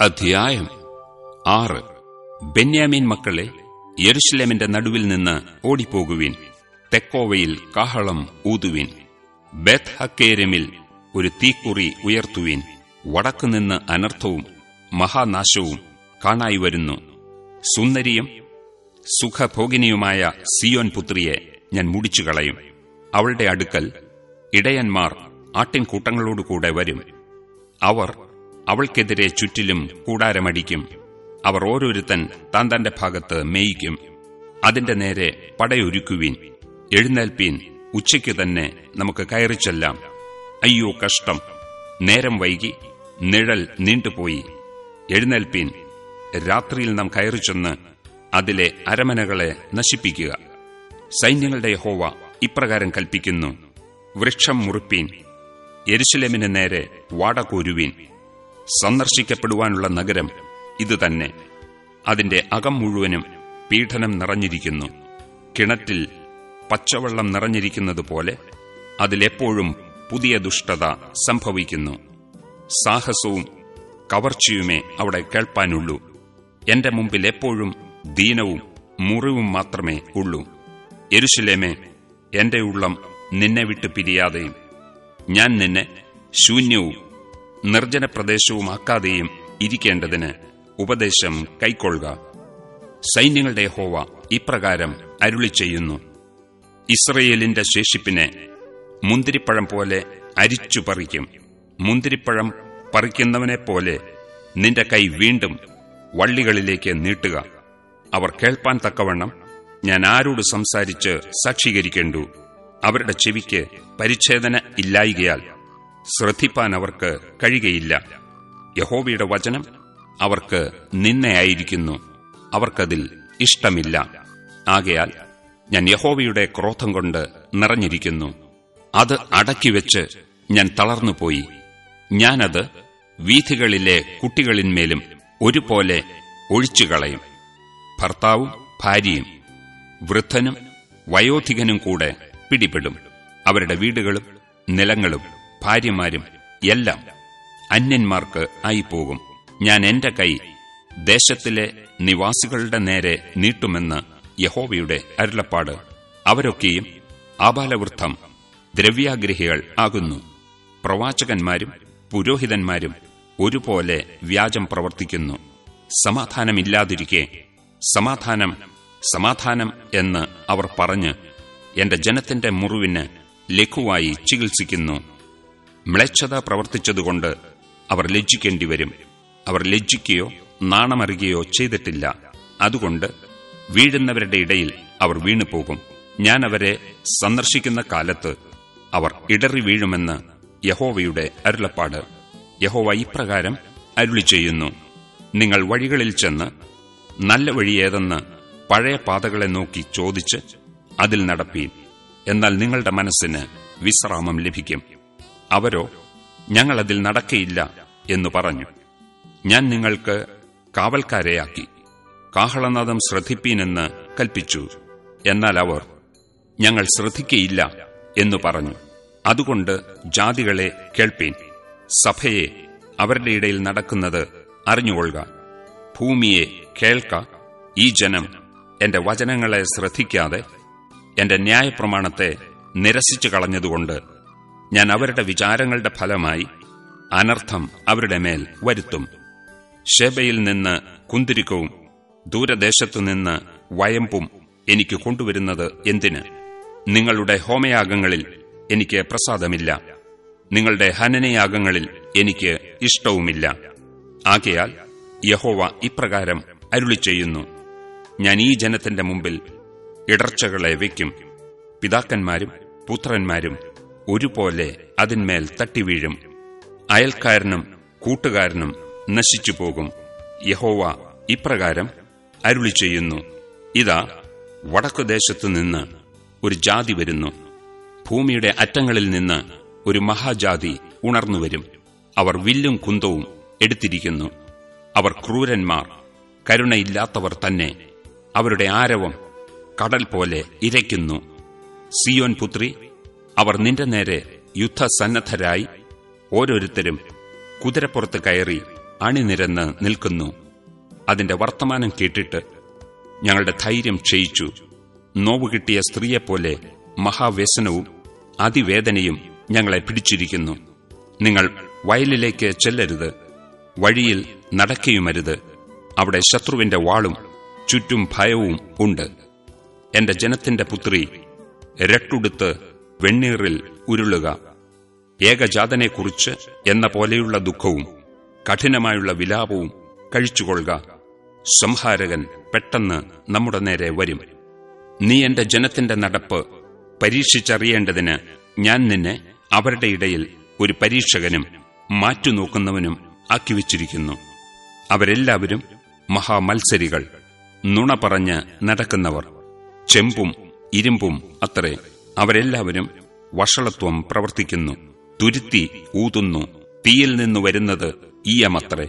അധ്യായം ആറ്. ബെന്യാമീൻ മക്കളെ യെരുഷലേമിന്റെ നടുവിൽ നിന്ന് ഓടിപ്പോകുവിൻ. തെക്കോവയിൽ കാഹളം ഊതുവിൻ. ബെത് ഹക്കേരമിൽ ഒരു തീക്കുറി ഉയർത്തുവിൻ. വടക്കുനിന്ന് അനർത്ഥവും മഹാനാശവും കാണായി വരുന്നു. സുന്ദരിയും സുഖഭോഗിനിയുമായ സിയോൻ പുത്രിയെ ഞാൻ മുടിച്ചു കളയും അവളുടെ അടുക്കൽ ഇടയന്മാർ ആട്ടിൻകൂട്ടങ്ങളോടുകൂടെ വരും. അവർ അവൾക്കെതിരെ ചുറ്റിലും കൂടാരമടിക്കും. അവർ ഓരോരുത്തൻ താൻ തന്റെ ഭാഗത്ത് മേയിക്കും. അതിന്റെ നേരെ പടയൊരുക്കുവീൻ. എഴുന്നേൽപ്പീൻ. ഉച്ചയ്ക്ക് തന്നെ നമുക്ക് കയറി കയറിച്ചെല്ലാം അയ്യോ കഷ്ടം. നേരം വൈകി. നിഴൽ നീണ്ടുപോയി. എഴുന്നേൽപ്പീൻ. രാത്രിയിൽ നാം കയറിച്ചെന്ന് അതിലെ അരമനകളെ നശിപ്പിക്കുക. സൈന്യങ്ങളുടെ ഹോവ ഇപ്രകാരം കൽപ്പിക്കുന്നു. വൃക്ഷം മുറിപ്പീൻ. യെരുശലേമിന് നേരെ വാട കോരുവീൻ. സന്ദർശിക്കപ്പെടുവാനുള്ള നഗരം ഇതുതന്നെ. അതിന്റെ അകം മുഴുവനും പീഠനം നിറഞ്ഞിരിക്കുന്നു. കിണറ്റിൽ പച്ചവെള്ളം നിറഞ്ഞിരിക്കുന്നതുപോലെ അതിലെപ്പോഴും പുതിയ ദുഷ്ടത സംഭവിക്കുന്നു. സാഹസവും കവർച്ചയുമേ അവിടെ കേൾപ്പാനുള്ളൂ. എന്റെ മുമ്പിൽ എപ്പോഴും ദീനവും മുറിവും മാത്രമേ ഉള്ളൂ. എരുശിലേമേ എന്റെ ഉള്ളം നിന്നെ വിട്ടു പിരിയാതെയും ഞാൻ നിന്നെ ശൂന്യവും നിർജന പ്രദേശവുമാക്കാതെയും ഇരിക്കേണ്ടതിന് ഉപദേശം കൈക്കൊള്ളുക. സൈന്യങ്ങളുടെ ഹോവ ഇപ്രകാരം അരുളി ചെയ്യുന്നു ഇസ്രയേലിന്റെ ശേഷിപ്പിനെ മുന്തിരിപ്പഴം പോലെ അരിച്ചു പറിക്കും. മുന്തിരിപ്പഴം പറിക്കുന്നവനെപ്പോലെ നിന്റെ കൈ വീണ്ടും വള്ളികളിലേക്ക് നീട്ടുക. അവർ കേൾപ്പാൻ തക്കവണ്ണം ഞാൻ ആരോട് സംസാരിച്ച് സാക്ഷീകരിക്കേണ്ടു? അവരുടെ ചെവിക്ക് പരിച്ഛേദന ഇല്ലായികയാൽ ശ്രദ്ധിപ്പാൻ അവർക്ക് കഴിയുകയില്ല. യഹോവയുടെ വചനം അവർക്ക് നിന്നയായിരിക്കുന്നു അവർക്കതിൽ ഇഷ്ടമില്ല. ആകയാൽ ഞാൻ യഹോവയുടെ ക്രോധം കൊണ്ട് നിറഞ്ഞിരിക്കുന്നു. അത് അടക്കിവെച്ച് ഞാൻ തളർന്നുപോയി. ഞാനത് വീഥികളിലെ കുട്ടികളിന്മേലും ഒരുപോലെ ഒഴിച്ചുകളയും. ഭർത്താവും ഭാര്യയും വൃദ്ധനും വയോധികനും കൂടെ പിടിപെടും. അവരുടെ വീടുകളും നിലങ്ങളും ഭാര്യമാരും എല്ലാം അന്യന്മാർക്ക് ആയിപ്പോകും. ഞാൻ എന്റെ കൈ ദേശത്തിലെ നിവാസികളുടെ നേരെ നീട്ടുമെന്ന് യഹോവയുടെ അരുളപ്പാട്. അവരൊക്കെയും ആബാലവൃദ്ധം ദ്രവ്യാഗ്രഹികൾ ആകുന്നു. പ്രവാചകന്മാരും പുരോഹിതന്മാരും ഒരുപോലെ വ്യാജം പ്രവർത്തിക്കുന്നു. സമാധാനമില്ലാതിരിക്കെ സമാധാനം സമാധാനം എന്ന് അവർ പറഞ്ഞ് എന്റെ ജനത്തിന്റെ മുറിവിന് ലഘുവായി ചികിത്സിക്കുന്നു. മ്ലേച്ഛത പ്രവർത്തിച്ചതുകൊണ്ട് അവർ ലജ്ജിക്കേണ്ടി വരും അവർ ലജ്ജിക്കുകയോ നാണമറിയുകയോ ചെയ്തിട്ടില്ല. അതുകൊണ്ട് വീഴുന്നവരുടെ ഇടയിൽ അവർ വീണുപോകും. ഞാൻ അവരെ സന്ദർശിക്കുന്ന കാലത്ത് അവർ ഇടറി വീഴുമെന്ന് യഹോവയുടെ അരുളപ്പാട്. യഹോവ ഇപ്രകാരം അരുളി ചെയ്യുന്നു. നിങ്ങൾ വഴികളിൽ ചെന്ന് നല്ല വഴി ഏതെന്ന് പഴയ പാതകളെ നോക്കി ചോദിച്ച് അതിൽ നടപ്പീൻ. എന്നാൽ നിങ്ങളുടെ മനസ്സിന് വിശ്രാമം ലഭിക്കും. അവരോ ഞങ്ങളതിൽ നടക്കയില്ല എന്നു പറഞ്ഞു. ഞാൻ നിങ്ങൾക്ക് കാവൽക്കാരെയാക്കി കാഹളനാദം ശ്രദ്ധിപ്പീനെന്ന് കൽപ്പിച്ചു. എന്നാൽ അവർ ഞങ്ങൾ ശ്രദ്ധിക്കയില്ല എന്നു പറഞ്ഞു. അതുകൊണ്ട് ജാതികളെ കേൾപ്പീൻ. സഭയെ അവരുടെ ഇടയിൽ നടക്കുന്നത് അറിഞ്ഞുകൊള്ളുക. ഭൂമിയെ കേൾക്ക. ഈ ജനം എന്റെ വചനങ്ങളെ ശ്രദ്ധിക്കാതെ എന്റെ ന്യായപ്രമാണത്തെ നിരസിച്ചു കളഞ്ഞതുകൊണ്ട് ഞാൻ അവരുടെ വിചാരങ്ങളുടെ ഫലമായി അനർത്ഥം അവരുടെ മേൽ വരുത്തും. ഷേബയിൽ നിന്ന് കുന്തിരിക്കവും ദൂരദേശത്തുനിന്ന് വയമ്പും എനിക്ക് കൊണ്ടുവരുന്നത് എന്തിന്? നിങ്ങളുടെ ഹോമയാഗങ്ങളിൽ എനിക്ക് പ്രസാദമില്ല. നിങ്ങളുടെ ഹനനയാഗങ്ങളിൽ എനിക്ക് ഇഷ്ടവുമില്ല. ആകയാൽ യഹോവ ഇപ്രകാരം അരുളി ചെയ്യുന്നു ഞാൻ ഈ ജനത്തിന്റെ മുമ്പിൽ ഇടർച്ചകളെ വയ്ക്കും. പിതാക്കന്മാരും പുത്രന്മാരും ഒരുപോലെ അതിന്മേൽ തട്ടിവീഴും. അയൽക്കാരനും കൂട്ടുകാരനും നശിച്ചു പോകും യഹോവ ഇപ്രകാരം അരുളി ചെയ്യുന്നു ഇതാ വടക്കുദേശത്തു നിന്ന് ഒരു ജാതി വരുന്നു. ഭൂമിയുടെ അറ്റങ്ങളിൽ നിന്ന് ഒരു മഹാജാതി ഉണർന്നുവരും. അവർ വില്ലും കുന്തവും എടുത്തിരിക്കുന്നു. അവർ ക്രൂരന്മാർ കരുണയില്ലാത്തവർ തന്നെ അവരുടെ ആരവം കടൽ പോലെ ഇരയ്ക്കുന്നു. സിയോൻ പുത്രി അവർ നിന്റെ നേരെ യുദ്ധസന്നദ്ധരായി ഓരോരുത്തരും കുതിരപ്പുറത്ത് കയറി അണിനിരന്ന് നിൽക്കുന്നു. അതിന്റെ വർത്തമാനം കേട്ടിട്ട് ഞങ്ങളുടെ ധൈര്യം ക്ഷയിച്ചു. നോവുകിട്ടിയ സ്ത്രീയെപ്പോലെ മഹാവ്യസനവും അതിവേദനയും ഞങ്ങളെ പിടിച്ചിരിക്കുന്നു. നിങ്ങൾ വയലിലേക്ക് ചെല്ലരുത്. വഴിയിൽ നടക്കുകയുമരുത് അവിടെ ശത്രുവിന്റെ വാളും ചുറ്റും ഭയവും ഉണ്ട്. എന്റെ ജനത്തിന്റെ പുത്രി രട്ടുടുത്ത് വെണ്ണീറിൽ ഉരുളുക. ഏകജാതനെക്കുറിച്ച് എന്ന പോലെയുള്ള ദുഃഖവും കഠിനമായുള്ള വിലാപവും കഴിച്ചുകൊള്ളുക. സംഹാരകൻ പെട്ടെന്ന് നമ്മുടെ നേരെ വരും. നീ എന്റെ ജനത്തിന്റെ നടപ്പ് പരീക്ഷിച്ചറിയേണ്ടതിന് ഞാൻ നിന്നെ അവരുടെ ഇടയിൽ ഒരു പരീക്ഷകനും മാറ്റുനോക്കുന്നവനും ആക്കിവച്ചിരിക്കുന്നു അവരെല്ലാവരും മഹാമത്സരികൾ നുണ പറഞ്ഞ് നടക്കുന്നവർ. ചെമ്പും ഇരുമ്പും അത്രേ. അവരെല്ലാവരും വഷളത്വം പ്രവർത്തിക്കുന്നു തുരുത്തി ഊതുന്നു തീയിൽ നിന്നു വരുന്നത് ഈയമത്രേ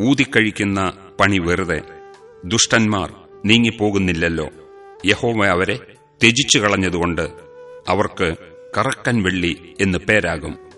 ഊതിക്കഴിക്കുന്ന പണി വെറുതെ. ദുഷ്ടന്മാർ നീങ്ങിപ്പോകുന്നില്ലല്ലോ. യഹോവ അവരെ ത്യജിച്ചു കളഞ്ഞതുകൊണ്ട് അവർക്ക് കറക്കൻ വെള്ളി എന്ന് പേരാകും.